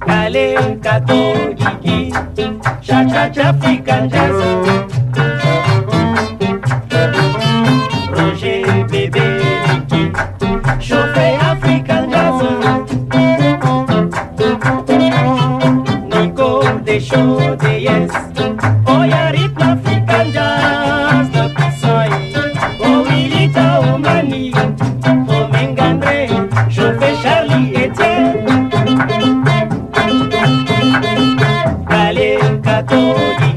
Calecador de gui, já já já fica jazz. show de yes. Oh yeah. Oh.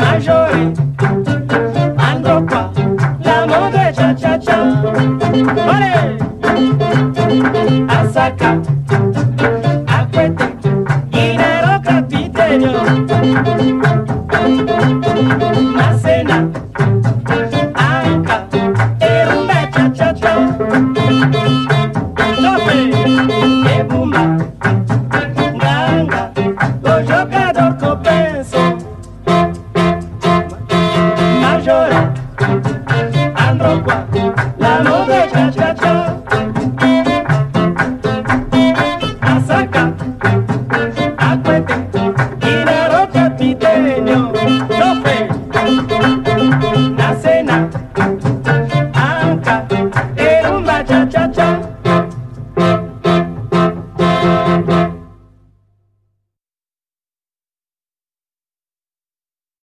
Majoré, Andropa, la mode cha-cha-cha. ¡Ole! Asaka, Acuete, Guinero Capitelio. Macena. agua, la luz de